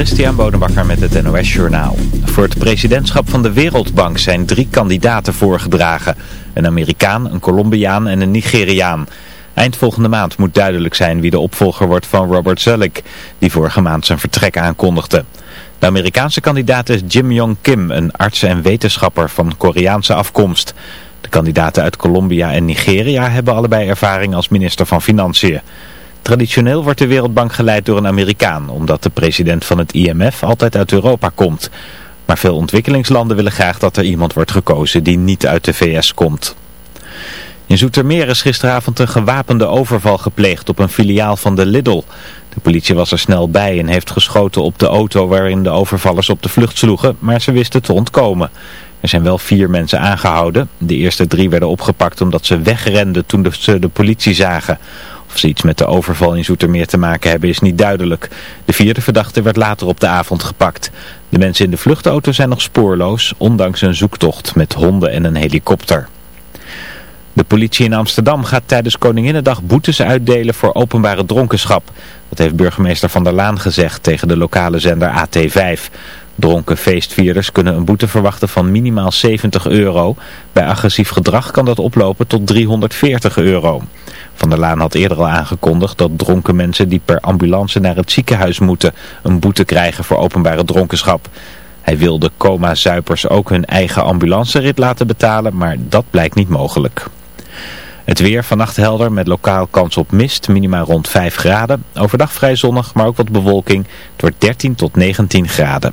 Christian Bonenbakker met het NOS Journaal. Voor het presidentschap van de Wereldbank zijn drie kandidaten voorgedragen. Een Amerikaan, een Colombiaan en een Nigeriaan. Eind volgende maand moet duidelijk zijn wie de opvolger wordt van Robert Zulik, die vorige maand zijn vertrek aankondigde. De Amerikaanse kandidaat is Jim Yong Kim, een arts en wetenschapper van Koreaanse afkomst. De kandidaten uit Colombia en Nigeria hebben allebei ervaring als minister van Financiën. Traditioneel wordt de Wereldbank geleid door een Amerikaan, omdat de president van het IMF altijd uit Europa komt. Maar veel ontwikkelingslanden willen graag dat er iemand wordt gekozen die niet uit de VS komt. In Zoetermeer is gisteravond een gewapende overval gepleegd op een filiaal van de Lidl. De politie was er snel bij en heeft geschoten op de auto waarin de overvallers op de vlucht sloegen, maar ze wisten te ontkomen. Er zijn wel vier mensen aangehouden. De eerste drie werden opgepakt omdat ze wegrenden toen ze de politie zagen. Of ze iets met de overval in Zoetermeer te maken hebben is niet duidelijk. De vierde verdachte werd later op de avond gepakt. De mensen in de vluchtauto zijn nog spoorloos, ondanks een zoektocht met honden en een helikopter. De politie in Amsterdam gaat tijdens Koninginnedag boetes uitdelen voor openbare dronkenschap. Dat heeft burgemeester Van der Laan gezegd tegen de lokale zender AT5. Dronken feestvierders kunnen een boete verwachten van minimaal 70 euro. Bij agressief gedrag kan dat oplopen tot 340 euro. Van der Laan had eerder al aangekondigd dat dronken mensen die per ambulance naar het ziekenhuis moeten een boete krijgen voor openbare dronkenschap. Hij wilde coma-zuipers ook hun eigen ambulancerit laten betalen, maar dat blijkt niet mogelijk. Het weer vannacht helder met lokaal kans op mist, minimaal rond 5 graden. Overdag vrij zonnig, maar ook wat bewolking. Het wordt 13 tot 19 graden.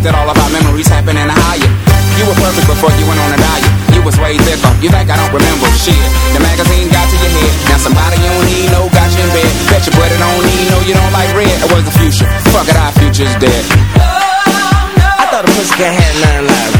Hate that all of our memories happen in a higher. You were perfect before you went on a diet. You was way thicker. You think I don't remember? Shit. The magazine got to your head. Now somebody you don't need, no, got you in bed. Bet your buddy don't need, no, you don't like red. It was the future. Fuck it, our future's dead. Oh, no. I thought a pussy cat had nine lives,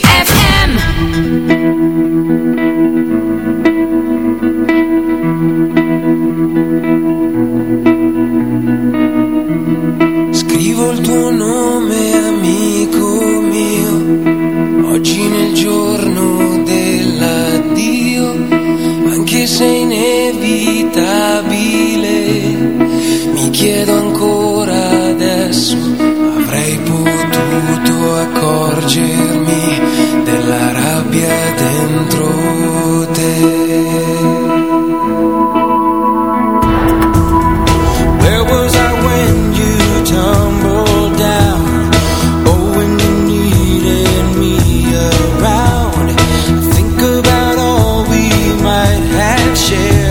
and share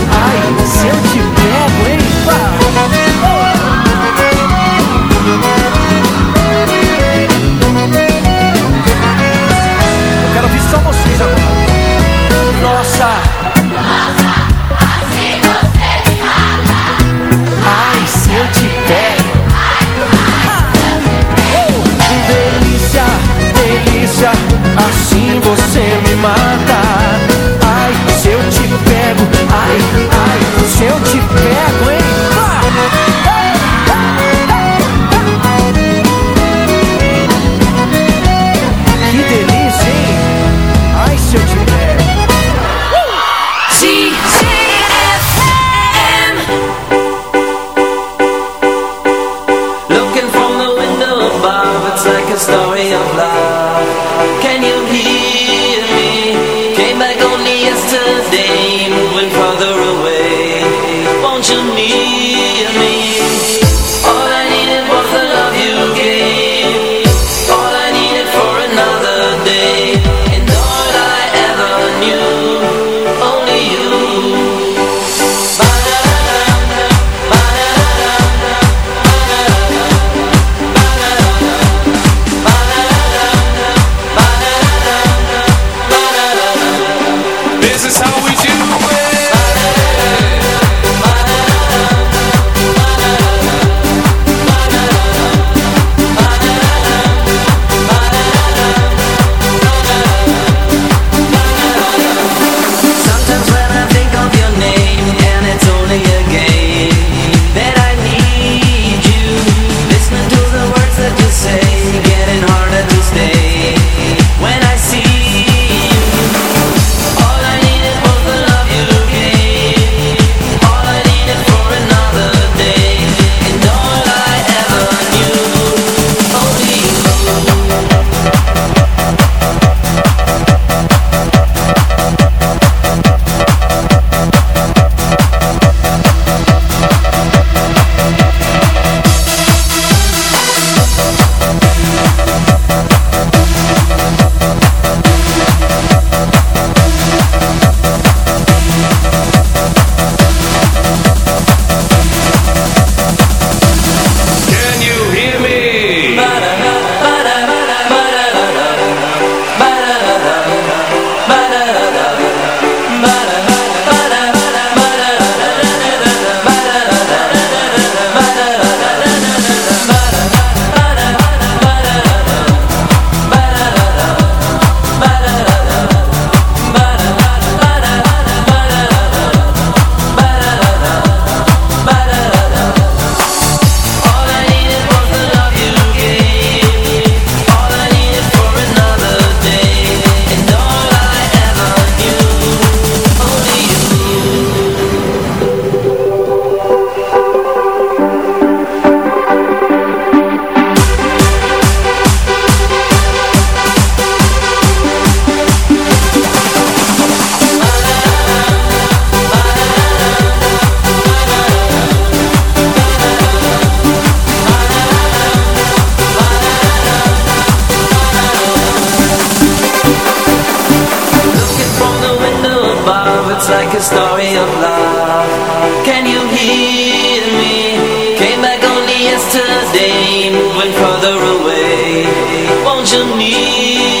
above, it's like a story of love Can you hear me? Came back only yesterday, moving further away Won't you need